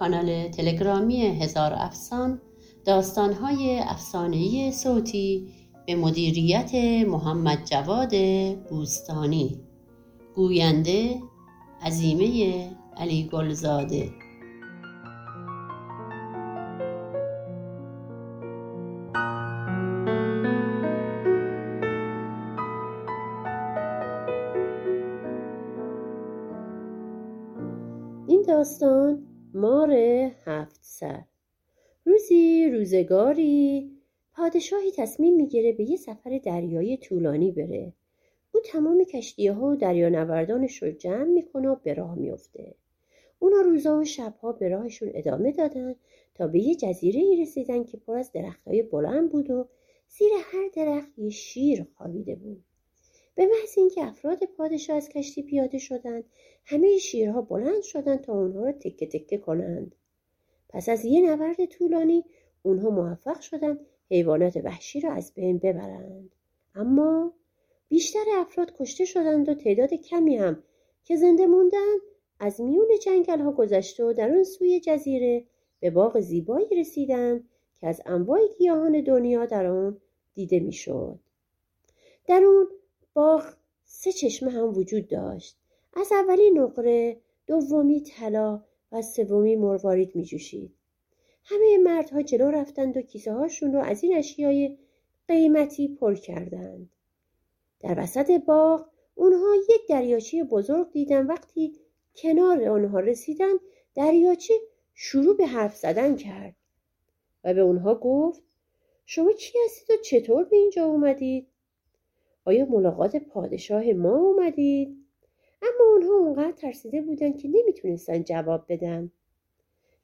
کانال تلگرامی هزار افسان داستانهای افسانهای صوتی به مدیریت محمد جواد بوستانی. گوینده عزیمه علی گلزاده. این داستان مار هفت سر. روزی روزگاری پادشاهی تصمیم می‌گیره به یه سفر دریایی طولانی بره. او تمام کشتیه ها و دریانوردانش رو جمع می‌کنه و به راه میفته اونا روزا و شبها به راهشون ادامه دادن تا به یه جزیره ای رسیدن که پر از های بلند بود و زیر هر درخت یه شیر خوابیده بود. به محض اینکه افراد پادشاه از کشتی پیاده شدند همه شیرها بلند شدند تا اونها را تکه تکه کنند پس از یه نبرد طولانی اونها موفق شدند حیوانات وحشی را از بین ببرند اما بیشتر افراد کشته شدند و تعداد کمی هم که زنده موندن از میون جنگل ها گذشته و در اون سوی جزیره به باغ زیبایی رسیدند که از انواع گیاهان دنیا در آن دیده می‌شد. در اون باغ سه چشمه هم وجود داشت. از اولی نقره، دومی طلا و سومی مروارید می جوشید. همه مردها جلو رفتند و کیسه هاشون رو از این اشیای قیمتی پر کردند. در وسط باغ اونها یک دریاچه بزرگ دیدن وقتی کنار آنها رسیدن دریاچه شروع به حرف زدن کرد و به اونها گفت شما کی هستید و چطور به اینجا اومدید؟ آیا ملاقات پادشاه ما اومدید؟ اما اونها اونقدر ترسیده بودند که نمی‌تونستن جواب بدن.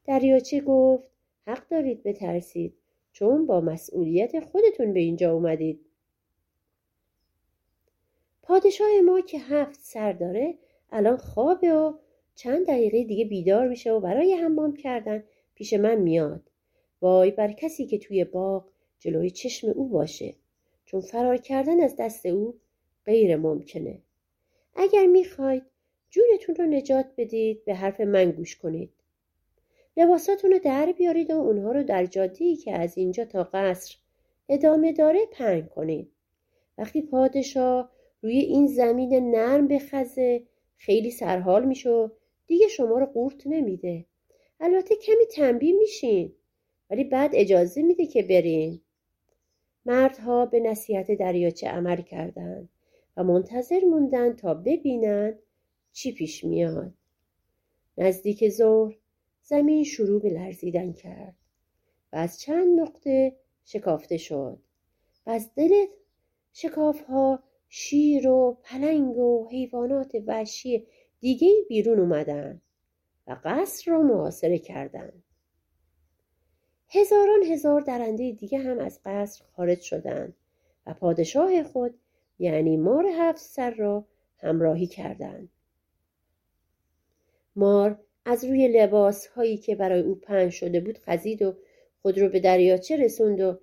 دریاچه گفت حق دارید بترسید چون با مسئولیت خودتون به اینجا اومدید. پادشاه ما که هفت سر داره الان خوابه و چند دقیقه دیگه بیدار میشه و برای حمام کردن پیش من میاد وای بر کسی که توی باغ جلوی چشم او باشه چون فرار کردن از دست او غیر ممکنه. اگر می‌خواید جونتون رو نجات بدید به حرف من گوش کنید. لباساتون رو در بیارید و اونها رو در جادی که از اینجا تا قصر ادامه داره پنگ کنید. وقتی پادشاه روی این زمین نرم بخزه خیلی سرحال میشه دیگه شما رو قورت نمیده. البته کمی تنبیه میشین ولی بعد اجازه میده که برین. مردها به نصیحت دریاچه عمل کردند و منتظر موندن تا ببینن چی پیش میاد نزدیک ظهر زمین شروع به لرزیدن کرد و از چند نقطه شکافته شد و از دل شکاف ها شیر و پلنگ و حیوانات وحشی دیگه بیرون اومدن و قصر را محاصره کردند. هزاران هزار درنده دیگه هم از قصر خارج شدند و پادشاه خود یعنی مار هفت سر را همراهی کردند. مار از روی لباس هایی که برای او پهن شده بود خزید و خود رو به دریاچه رسوند و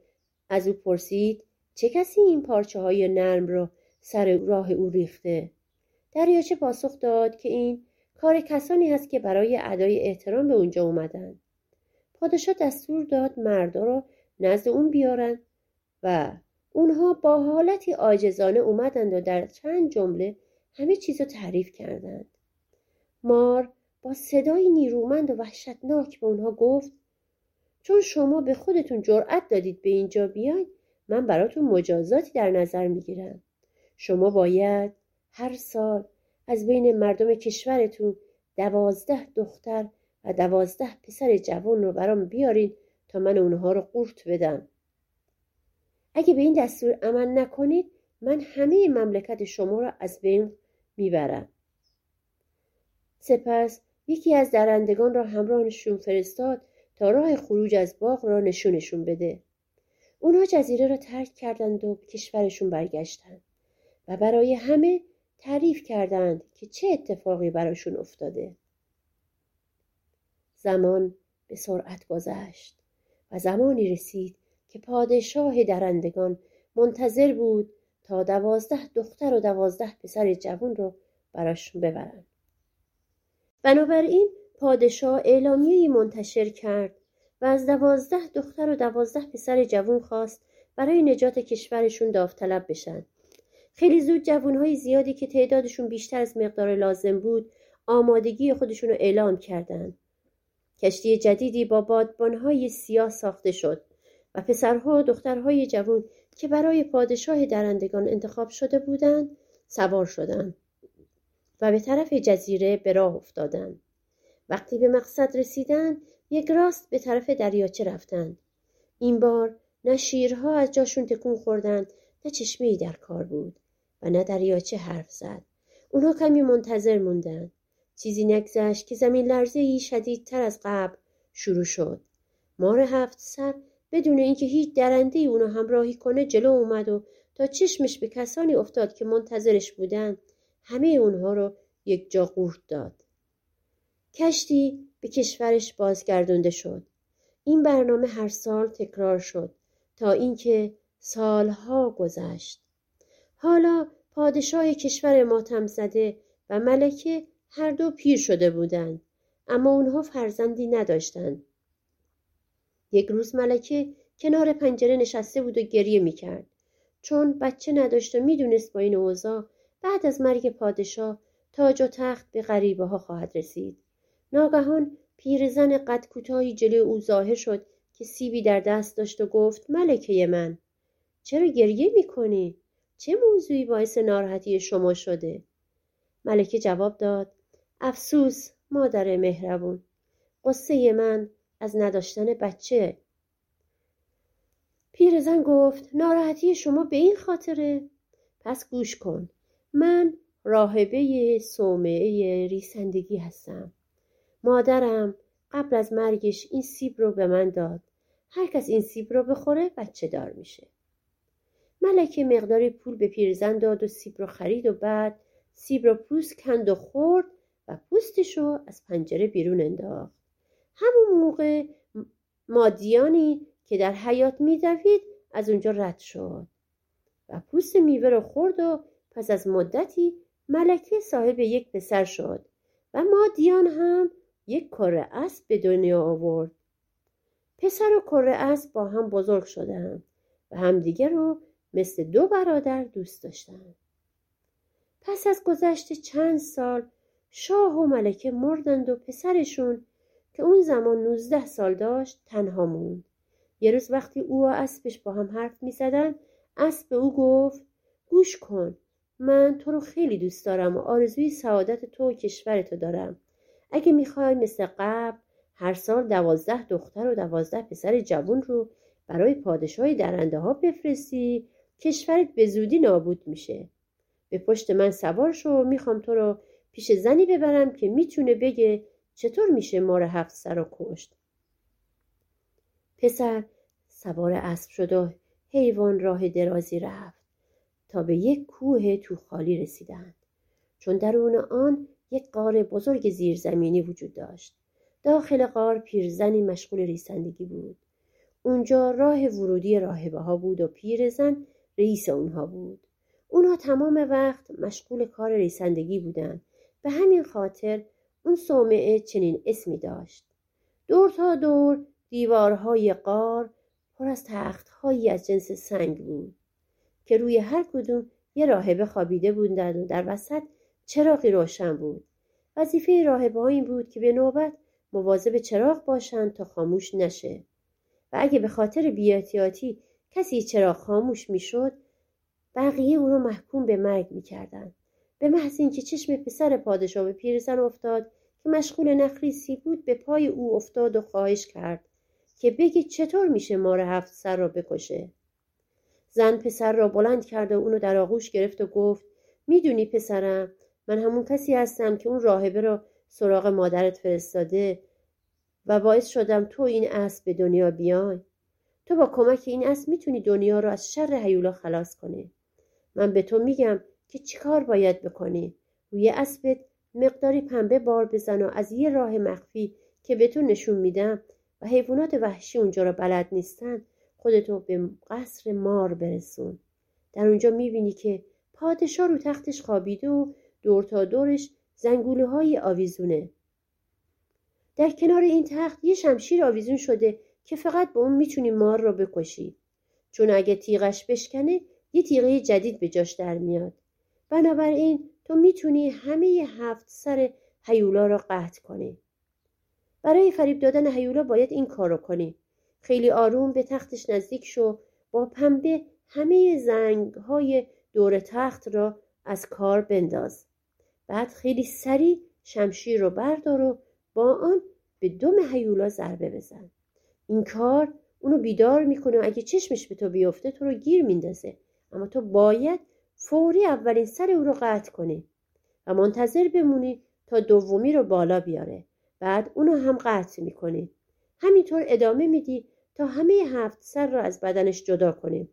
از او پرسید چه کسی این پارچه های نرم را سر راه او ریخته دریاچه پاسخ داد که این کار کسانی هست که برای ادای احترام به اونجا اومدن پادشاه دستور داد مردا را نزد اون بیارن و اونها با حالتی عاجزانه اومدند و در چند جمله همه چیز رو تعریف کردند. مار با صدای نیرومند و وحشتناک به اونها گفت چون شما به خودتون جرأت دادید به اینجا بیاید من براتون مجازاتی در نظر می‌گیرم. شما باید هر سال از بین مردم کشورتون دوازده دختر و دوازده پسر جوان رو برام بیارین تا من اونها رو قورت بدم. اگه به این دستور عمل نکنید من همه مملکت شما را از بین می‌برم. سپس یکی از درندگان را همراهشون فرستاد تا راه خروج از باغ را نشونشون بده. اونها جزیره را ترک کردند و به کشورشون برگشتند و برای همه تعریف کردند که چه اتفاقی براشون افتاده. زمان به سرعت گذشت و زمانی رسید که پادشاه درندگان منتظر بود تا دوازده دختر و دوازده پسر جوان رو براشون ببرن بنابراین پادشاه اعلامیهای منتشر کرد و از دوازده دختر و دوازده پسر جوان خواست برای نجات کشورشون داوطلب بشن. خیلی زود جوانهای زیادی که تعدادشون بیشتر از مقدار لازم بود آمادگی خودشون رو اعلام کردند. کشتی جدیدی با بادبانهای سیاه ساخته شد و پسرها و دخترهای جوان که برای پادشاه درندگان انتخاب شده بودند سوار شدند و به طرف جزیره به راه افتادند. وقتی به مقصد رسیدند یک راست به طرف دریاچه رفتند. این بار نه شیرها از جاشون تکون خوردند نه چشمه در کار بود و نه دریاچه حرف زد. اونها کمی منتظر موندند. چیزی نگذشت که زمین لرزه ای شدیدتر از قبل شروع شد. مار هفت سر بدون اینکه هیچ درنده ای اونو همراهی کنه جلو اومد و تا چشمش به کسانی افتاد که منتظرش بودن همه اونها رو یک جا قورت داد. کشتی به کشورش بازگردونده شد. این برنامه هر سال تکرار شد تا اینکه سالها گذشت. حالا پادشاه کشور ماتم زده و ملکه هر دو پیر شده بودند اما اونها فرزندی نداشتند. یک روز ملکه کنار پنجره نشسته بود و گریه می‌کرد. چون بچه نداشت و می‌دونست با این اوضاع بعد از مرگ پادشاه تاج و تخت به غریبه ها خواهد رسید. ناگهان پیرزن قد کوتاهی جلوی او ظاهر شد که سیبی در دست داشت و گفت ملکه من چرا گریه می‌کنی؟ چه موضوعی باعث ناراحتی شما شده؟ ملکه جواب داد افسوس مادر مهربون. قصه من از نداشتن بچه. پیرزن گفت ناراحتی شما به این خاطره. پس گوش کن. من راهبه صومعه ریسندگی هستم. مادرم قبل از مرگش این سیب رو به من داد. هر کس این سیب رو بخوره بچه دار میشه. ملکه مقداری پول به پیرزن داد و سیب رو خرید و بعد سیب رو پوست کند و خورد و پوستش رو از پنجره بیرون انداخت. همون موقع مادیانی که در حیات میدوید از اونجا رد شد و پوست میوه رو خورد و پس از مدتی ملکه صاحب یک پسر شد و مادیان هم یک کره اسب به دنیا آورد. پسر و کره اسب با هم بزرگ شدند و همدیگه رو مثل دو برادر دوست داشتند. پس از گذشت چند سال شاه و ملکه مردند و پسرشون که اون زمان نوزده سال داشت تنها موند. یه روز وقتی او و اسبش با هم حرف می زدن اسب به او گفت گوش کن من تو رو خیلی دوست دارم و آرزوی سعادت تو و کشورتو دارم. اگه می‌خوای مثل قبل هر سال دوازده دختر و دوازده پسر جوون رو برای پادشاهی درنده ها بفرستی کشورت به زودی نابود میشه. به پشت من سوار شو می‌خوام تو رو پیش زنی ببرم که می‌تونه بگه چطور میشه مار هفت سر رو کشت. پسر سوار اسب شد و حیوان راه درازی رفت تا به یک کوه تو خالی رسیدند. چون درون آن یک قار بزرگ زیرزمینی وجود داشت. داخل قار پیرزنی مشغول ریسندگی بود. اونجا راه ورودی راهبه ها بود و پیرزن رئیس اونها بود. اونها تمام وقت مشغول کار ریسندگی بودند به همین خاطر اون صومعه چنین اسمی داشت. دور تا دور دیوارهای قار پر از تختهایی از جنس سنگ بود که روی هر کدوم یه راهبه خوابیده بودند و در وسط چراغی روشن بود. وظیفه راهبه این بود که به نوبت مواظب چراغ باشند تا خاموش نشه و اگه به خاطر بیاتیاتی کسی چراغ خاموش می‌شد بقیه او را محکوم به مرگ می‌کردند. به محض اینکه چشم پسر پادشاه به پیرزن افتاد که مشغول نخریسی بود به پای او افتاد و خواهش کرد که بگی چطور میشه مار هفت سر را بکشه. زن پسر را بلند کرد و اونو در آغوش گرفت و گفت می‌دونی پسرم من همون کسی هستم که اون راهبه را سراغ مادرت فرستاده و باعث شدم تو این اسب به دنیا بیای. تو با کمک این اسب می‌تونی دنیا رو از شر هیولا خلاص کنی. من به تو میگم که چیکار باید بکنی؟ روی اسبت مقداری پنبه بار بزن و از یه راه مخفی که به تو نشون میدم و حیوانات وحشی اونجا رو بلد نیستن خودتو به قصر مار برسون. در اونجا می‌بینی که پادشاه رو تختش خوابیده و دور تا دورش زنگوله های آویزونه. در کنار این تخت یه شمشیر آویزون شده که فقط با اون می‌تونی مار رو بکشی. چون اگه تیغش بشکنه یه تیغه جدید به جاش در میاد. بنابراین تو می‌تونی همه هفت سر هیولا رو قطع کنی. برای فریب دادن هیولا باید این کارو کنی. خیلی آروم به تختش نزدیک شو با پنبه همه زنگ های دور تخت را از کار بنداز. بعد خیلی سریع شمشیر رو بردار و با آن به دم هیولا ضربه بزن. این کار اونو بیدار می‌کنه و اگه چشمش به تو بیفته تو رو گیر میندازه. اما تو باید فوری اولین سر او رو قطع کنی و منتظر بمونی تا دومی رو بالا بیاره. بعد اونو هم قطع می‌کنی همینطور ادامه میدی تا همه هفت سر را از بدنش جدا کنیم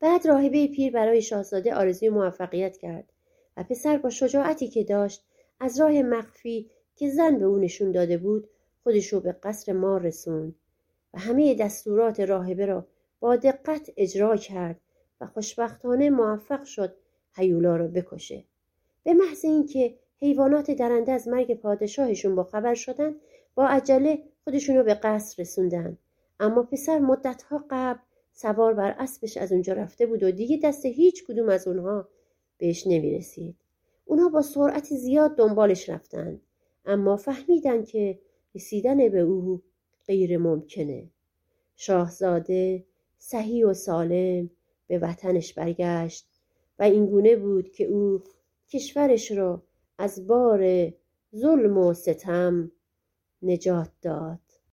بعد راهبه پیر برای شاهزاده آرزوی موفقیت کرد و پسر با شجاعتی که داشت از راه مخفی که زن به او نشون داده بود خودش رو به قصر مار رسوند و همه دستورات راهبه را با دقت اجرا کرد و خوشبختانه موفق شد هیولا را بکشه. به محض اینکه حیوانات درنده از مرگ پادشاهشون با خبر شدن با عجله خودشون رو به قصر رسوندن. اما پسر مدتها قبل سوار بر اسبش از اونجا رفته بود و دیگه دست هیچ کدوم از اونها بهش نمی‌رسید. اونها با سرعت زیاد دنبالش رفتن اما فهمیدن که رسیدن به او غیر ممکنه شاهزاده صحیح و سالم به وطنش برگشت و اینگونه بود که او کشورش را از بار ظلم و ستم نجات داد.